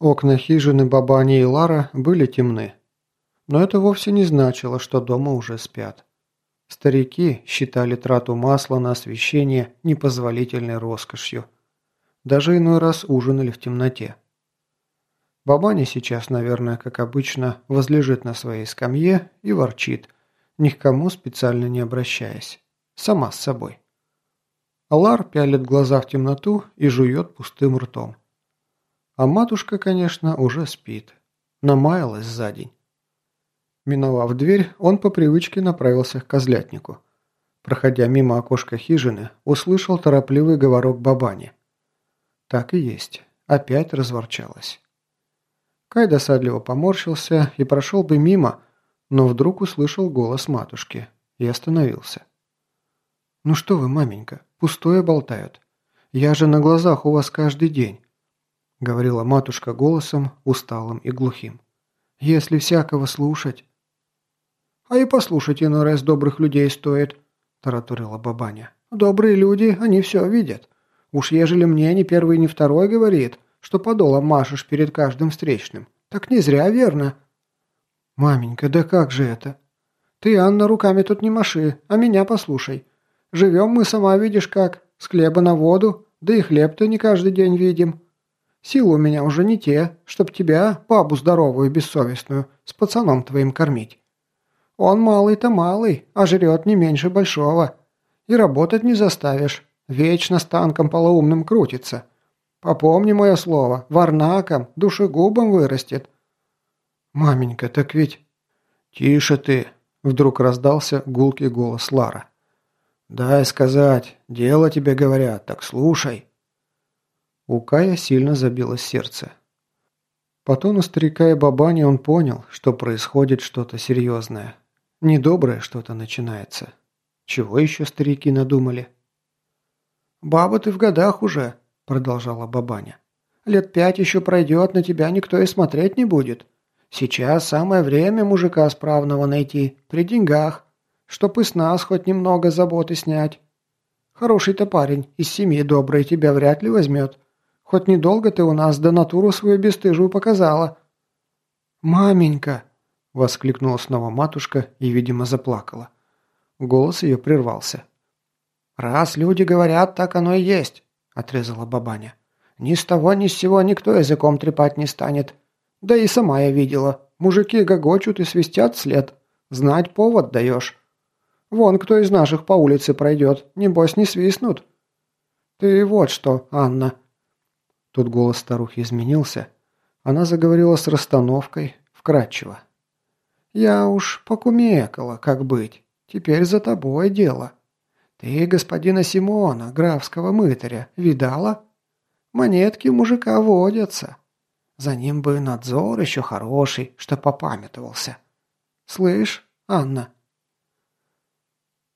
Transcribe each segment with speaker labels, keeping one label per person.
Speaker 1: Окна хижины Бабани и Лара были темны. Но это вовсе не значило, что дома уже спят. Старики считали трату масла на освещение непозволительной роскошью. Даже иной раз ужинали в темноте. Бабаня сейчас, наверное, как обычно, возлежит на своей скамье и ворчит, ни к кому специально не обращаясь. Сама с собой. Алар пялит глаза в темноту и жует пустым ртом. А матушка, конечно, уже спит. Намаялась за день. Миновав дверь, он по привычке направился к козлятнику. Проходя мимо окошка хижины, услышал торопливый говорок бабани. Так и есть. Опять разворчалась. Кай досадливо поморщился и прошел бы мимо, но вдруг услышал голос матушки и остановился. «Ну что вы, маменька, пустое болтают. Я же на глазах у вас каждый день», — говорила матушка голосом усталым и глухим. «Если всякого слушать...» «А и послушать иной раз добрых людей стоит», – тараторила бабаня. «Добрые люди, они все видят. Уж ежели мне ни первый, ни второй говорит, что подолом машешь перед каждым встречным, так не зря, верно?» «Маменька, да как же это?» «Ты, Анна, руками тут не маши, а меня послушай. Живем мы, сама видишь как, с хлеба на воду, да и хлеб-то не каждый день видим. Силы у меня уже не те, чтоб тебя, бабу здоровую, бессовестную, с пацаном твоим кормить. Он малый-то малый, а жрет не меньше большого. И работать не заставишь. Вечно с танком полоумным крутится. Попомни мое слово, варнаком, душегубом вырастет. Маменька, так ведь... Тише ты, вдруг раздался гулкий голос Лара. Дай сказать, дело тебе говорят, так слушай. У Кая сильно забилось сердце. По тону старика и бабани он понял, что происходит что-то серьезное. Недоброе что-то начинается. Чего еще старики надумали? «Баба ты в годах уже», – продолжала бабаня. «Лет пять еще пройдет, на тебя никто и смотреть не будет. Сейчас самое время мужика справного найти, при деньгах, чтоб и с нас хоть немного заботы снять. Хороший-то парень, из семьи добрый, тебя вряд ли возьмет. Хоть недолго ты у нас да натуру свою бесстыжую показала». «Маменька!» – воскликнула снова матушка и, видимо, заплакала. Голос ее прервался. «Раз люди говорят, так оно и есть», – отрезала бабаня. «Ни с того, ни с сего никто языком трепать не станет. Да и сама я видела. Мужики гогочут и свистят след. Знать повод даешь. Вон кто из наших по улице пройдет, небось не свистнут. Ты вот что, Анна». Тут голос старухи изменился. Она заговорила с расстановкой, вкратчиво. «Я уж покумекала, как быть. Теперь за тобой дело. Ты господина Симона, графского мытаря, видала? Монетки мужика водятся. За ним бы надзор еще хороший, что попамятовался. Слышь, Анна?»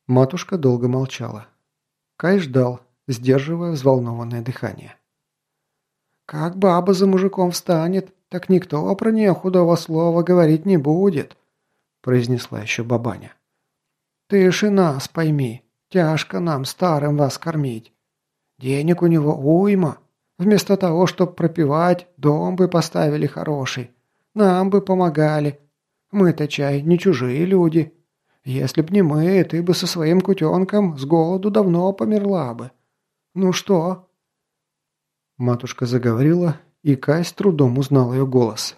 Speaker 1: Матушка долго молчала. Кай ждал, сдерживая взволнованное дыхание. «Как баба за мужиком встанет, так никто про нее худого слова говорить не будет», произнесла еще бабаня. «Ты ж и нас пойми, тяжко нам, старым, вас кормить. Денег у него уйма. Вместо того, чтобы пропивать, дом бы поставили хороший. Нам бы помогали. Мы-то чай не чужие люди. Если б не мы, ты бы со своим кутенком с голоду давно померла бы. Ну что?» Матушка заговорила, и Кай с трудом узнал ее голос.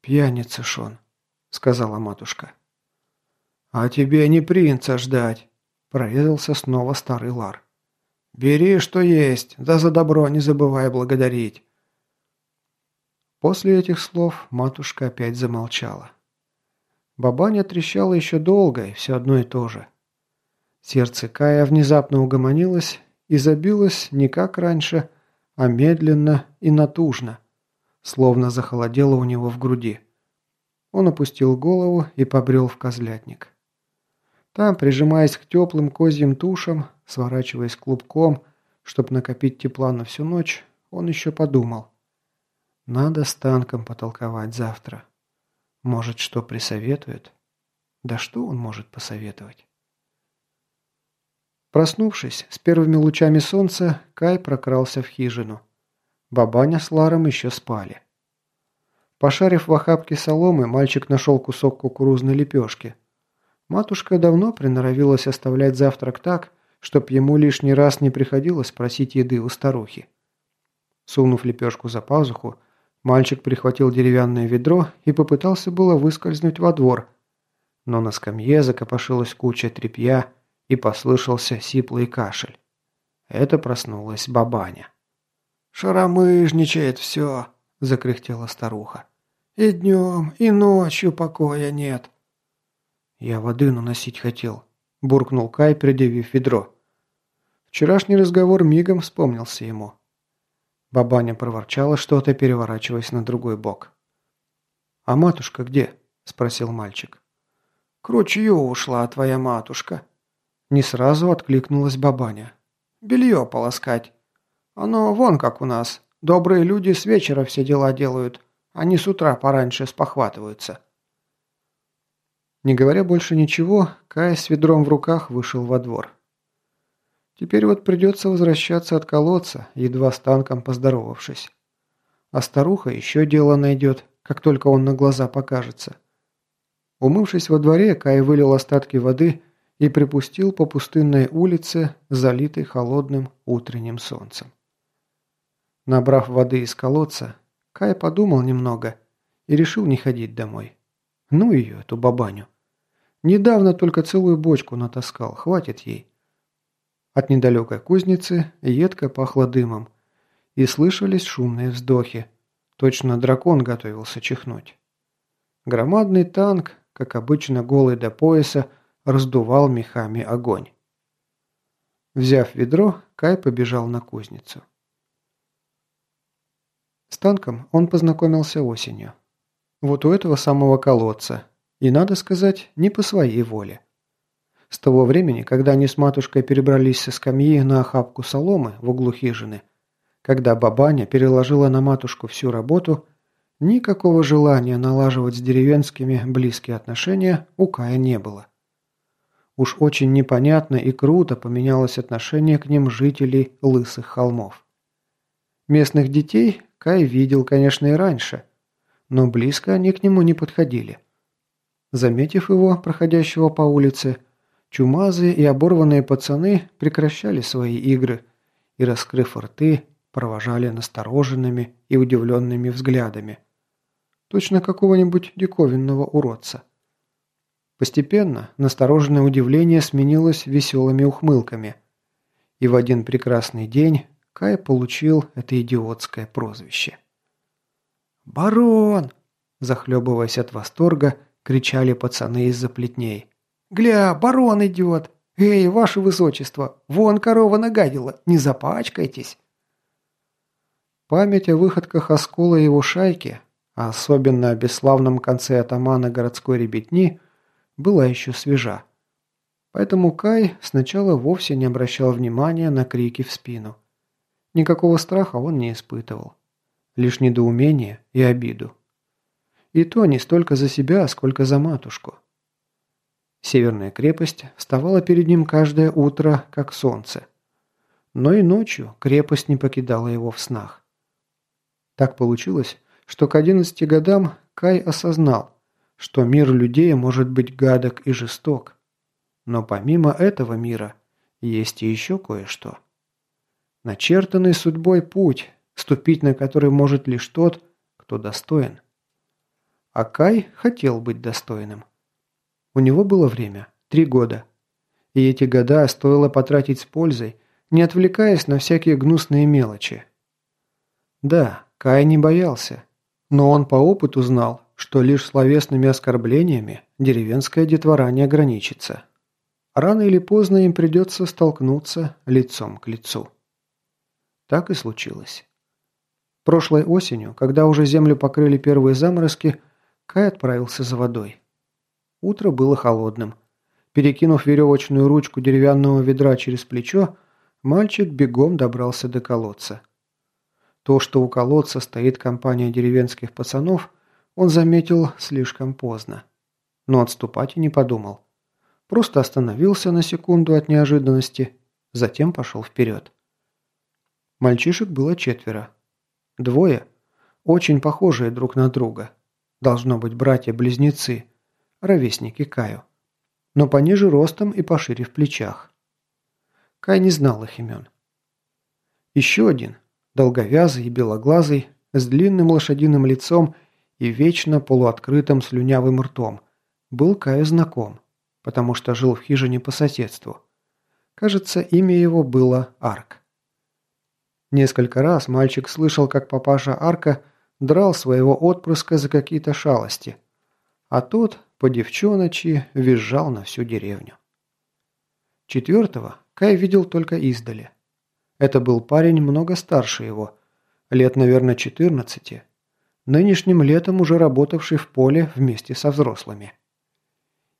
Speaker 1: «Пьяница Шон сказала матушка. «А тебе не принца ждать», – прорезался снова старый лар. «Бери, что есть, да за добро не забывай благодарить». После этих слов матушка опять замолчала. Бабаня трещала еще долго, и все одно и то же. Сердце Кая внезапно угомонилось и забилось не как раньше, а медленно и натужно, словно захолодело у него в груди. Он опустил голову и побрел в козлятник. Там, прижимаясь к теплым козьим тушам, сворачиваясь клубком, чтобы накопить тепла на всю ночь, он еще подумал. Надо с танком потолковать завтра. Может, что присоветует? Да что он может посоветовать? Проснувшись, с первыми лучами солнца, Кай прокрался в хижину. Бабаня с Ларом еще спали. Пошарив в охапке соломы, мальчик нашел кусок кукурузной лепешки. Матушка давно приноровилась оставлять завтрак так, чтоб ему лишний раз не приходилось просить еды у старухи. Сунув лепешку за пазуху, мальчик прихватил деревянное ведро и попытался было выскользнуть во двор, но на скамье закопошилась куча тряпья и послышался сиплый кашель. Это проснулась бабаня.
Speaker 2: «Шаромыжничает все», – закряхтела старуха. «И днем, и ночью покоя нет».
Speaker 1: «Я воды наносить хотел», – буркнул Кай, предъявив ведро. Вчерашний разговор мигом вспомнился ему. Бабаня проворчала что-то, переворачиваясь на другой бок. «А матушка где?» – спросил мальчик.
Speaker 2: «К ручью ушла твоя матушка».
Speaker 1: Не сразу откликнулась бабаня.
Speaker 2: «Белье полоскать. Оно вон как у нас. Добрые люди с вечера все дела делают. Они с утра пораньше спохватываются».
Speaker 1: Не говоря больше ничего, Кай с ведром в руках вышел во двор. Теперь вот придется возвращаться от колодца, едва с танком поздоровавшись. А старуха еще дело найдет, как только он на глаза покажется. Умывшись во дворе, Кай вылил остатки воды и припустил по пустынной улице, залитой холодным утренним солнцем. Набрав воды из колодца, Кай подумал немного и решил не ходить домой. Ну ее, эту бабаню. Недавно только целую бочку натаскал, хватит ей. От недалекой кузницы едко пахло дымом, и слышались шумные вздохи. Точно дракон готовился чихнуть. Громадный танк, как обычно голый до пояса, раздувал мехами огонь. Взяв ведро, Кай побежал на кузницу. С танком он познакомился осенью. Вот у этого самого колодца. И, надо сказать, не по своей воле. С того времени, когда они с матушкой перебрались со скамьи на охапку соломы в углу хижины, когда бабаня переложила на матушку всю работу, никакого желания налаживать с деревенскими близкие отношения у Кая не было. Уж очень непонятно и круто поменялось отношение к ним жителей Лысых холмов. Местных детей Кай видел, конечно, и раньше, но близко они к нему не подходили. Заметив его, проходящего по улице, Чумазые и оборванные пацаны прекращали свои игры и, раскрыв рты, провожали настороженными и удивленными взглядами. Точно какого-нибудь диковинного уродца. Постепенно настороженное удивление сменилось веселыми ухмылками. И в один прекрасный день Кай получил это идиотское прозвище.
Speaker 2: «Барон!»
Speaker 1: – захлебываясь от восторга, кричали пацаны из-за плетней.
Speaker 2: «Гля, барон идет! Эй, ваше высочество, вон корова нагадила, не запачкайтесь!»
Speaker 1: Память о выходках Оскола его шайки, а особенно о бесславном конце атамана городской ребятни, была еще свежа. Поэтому Кай сначала вовсе не обращал внимания на крики в спину. Никакого страха он не испытывал. Лишь недоумение и обиду. И то не столько за себя, сколько за матушку. Северная крепость вставала перед ним каждое утро, как солнце. Но и ночью крепость не покидала его в снах. Так получилось, что к 11 годам Кай осознал, что мир людей может быть гадок и жесток. Но помимо этого мира есть и еще кое-что. Начертанный судьбой путь, ступить на который может лишь тот, кто достоин. А Кай хотел быть достойным. У него было время – три года. И эти года стоило потратить с пользой, не отвлекаясь на всякие гнусные мелочи. Да, Кай не боялся, но он по опыту знал, что лишь словесными оскорблениями деревенская детвора не ограничится. Рано или поздно им придется столкнуться лицом к лицу. Так и случилось. Прошлой осенью, когда уже землю покрыли первые заморозки, Кай отправился за водой. Утро было холодным. Перекинув веревочную ручку деревянного ведра через плечо, мальчик бегом добрался до колодца. То, что у колодца стоит компания деревенских пацанов, он заметил слишком поздно. Но отступать и не подумал. Просто остановился на секунду от неожиданности, затем пошел вперед. Мальчишек было четверо. Двое, очень похожие друг на друга. Должно быть братья-близнецы, ровесники Каю. Но пониже ростом и пошире в плечах. Кай не знал их имен. Еще один, долговязый и белоглазый, с длинным лошадиным лицом и вечно полуоткрытым слюнявым ртом, был Каю знаком, потому что жил в хижине по соседству. Кажется, имя его было Арк. Несколько раз мальчик слышал, как папаша Арка драл своего отпрыска за какие-то шалости, а тот по девчоночи визжал на всю деревню. Четвертого Кай видел только издали. Это был парень много старше его, лет, наверное, 14, нынешним летом уже работавший в поле вместе со взрослыми.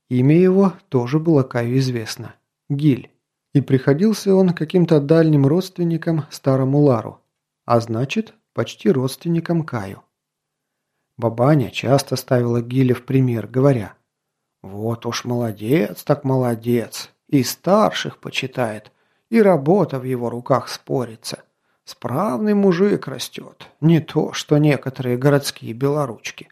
Speaker 1: Имя его тоже было Каю известно – Гиль. И приходился он каким-то дальним родственником старому Лару, а значит, почти родственником Каю. Бабаня часто ставила Гиля в пример, говоря, «Вот уж молодец, так молодец, и старших почитает, и работа в его руках спорится. Справный мужик растет, не то, что некоторые городские белоручки».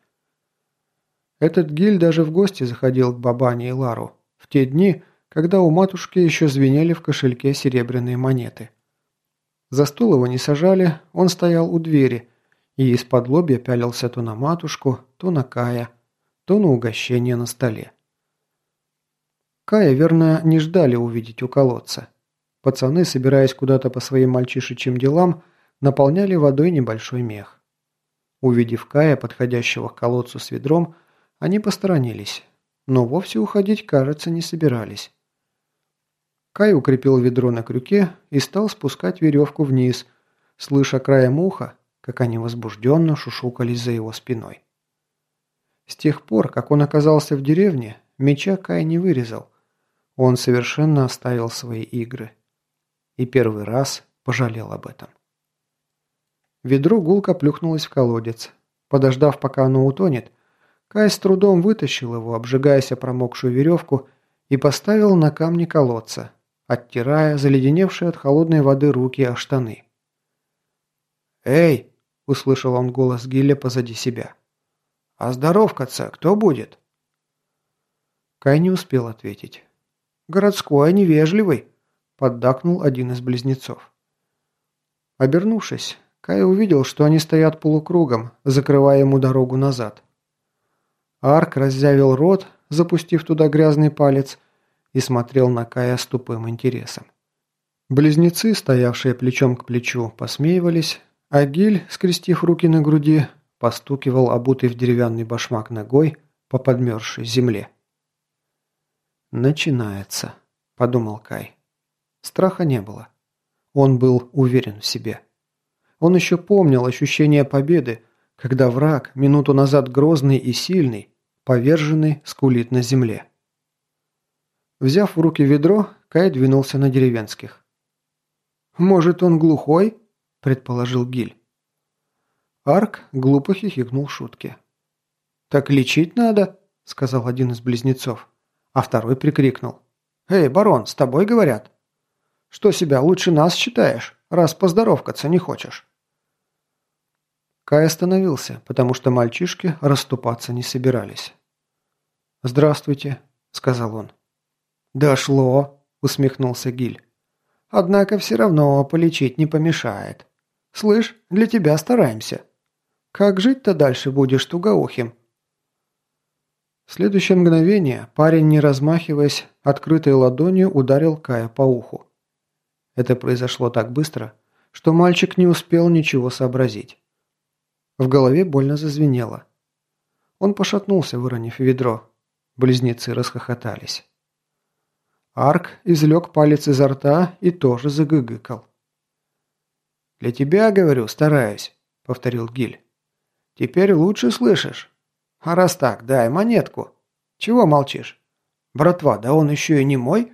Speaker 1: Этот Гиль даже в гости заходил к Бабане и Лару в те дни, когда у матушки еще звенели в кошельке серебряные монеты. За стол его не сажали, он стоял у двери и из-под лобья пялился то на матушку, то на Кая, то на угощение на столе. Кая, верно, не ждали увидеть у колодца. Пацаны, собираясь куда-то по своим мальчишечьим делам, наполняли водой небольшой мех. Увидев Кая, подходящего к колодцу с ведром, они посторонились, но вовсе уходить, кажется, не собирались. Кай укрепил ведро на крюке и стал спускать веревку вниз, слыша краем уха, как они возбужденно шушукались за его спиной. С тех пор, как он оказался в деревне, меча Кай не вырезал. Он совершенно оставил свои игры. И первый раз пожалел об этом. Ведро гулко плюхнулось в колодец. Подождав, пока оно утонет, Кай с трудом вытащил его, обжигаясь о промокшую веревку, и поставил на камни колодца, оттирая заледеневшие от холодной воды руки о штаны. «Эй!» – услышал он голос Гилля позади себя. «А здоровкаться кто будет?» Кай не успел ответить. «Городской, невежливый!» – поддакнул один из близнецов. Обернувшись, Кай увидел, что они стоят полукругом, закрывая ему дорогу назад. Арк раззявил рот, запустив туда грязный палец, и смотрел на Кая с тупым интересом. Близнецы, стоявшие плечом к плечу, посмеивались, а Гиль, скрестив руки на груди, постукивал обутый в деревянный башмак ногой по подмерзшей земле. «Начинается», – подумал Кай. Страха не было. Он был уверен в себе. Он еще помнил ощущение победы, когда враг, минуту назад грозный и сильный, поверженный, скулит на земле. Взяв в руки ведро, Кай двинулся на деревенских. «Может, он глухой?» – предположил Гиль. Арк глупо хихикнул шутки. «Так лечить надо», – сказал один из близнецов, а второй прикрикнул. «Эй, барон, с тобой говорят?» «Что себя лучше нас считаешь, раз поздоровкаться не хочешь?» Кай остановился, потому что мальчишки расступаться не собирались. «Здравствуйте», – сказал он. «Дошло», – усмехнулся Гиль. «Однако все равно полечить не помешает. Слышь, для тебя стараемся. Как жить-то дальше будешь тугоухим?» В следующее мгновение парень, не размахиваясь, открытой ладонью ударил Кая по уху. Это произошло так быстро, что мальчик не успел ничего сообразить. В голове больно зазвенело. Он пошатнулся, выронив ведро. Близнецы расхохотались. Арк извлек палец изо рта и тоже загыгыкал. «Для тебя, говорю, стараюсь», — повторил Гиль. «Теперь лучше слышишь. А раз так, дай монетку. Чего молчишь? Братва, да он еще и не мой?»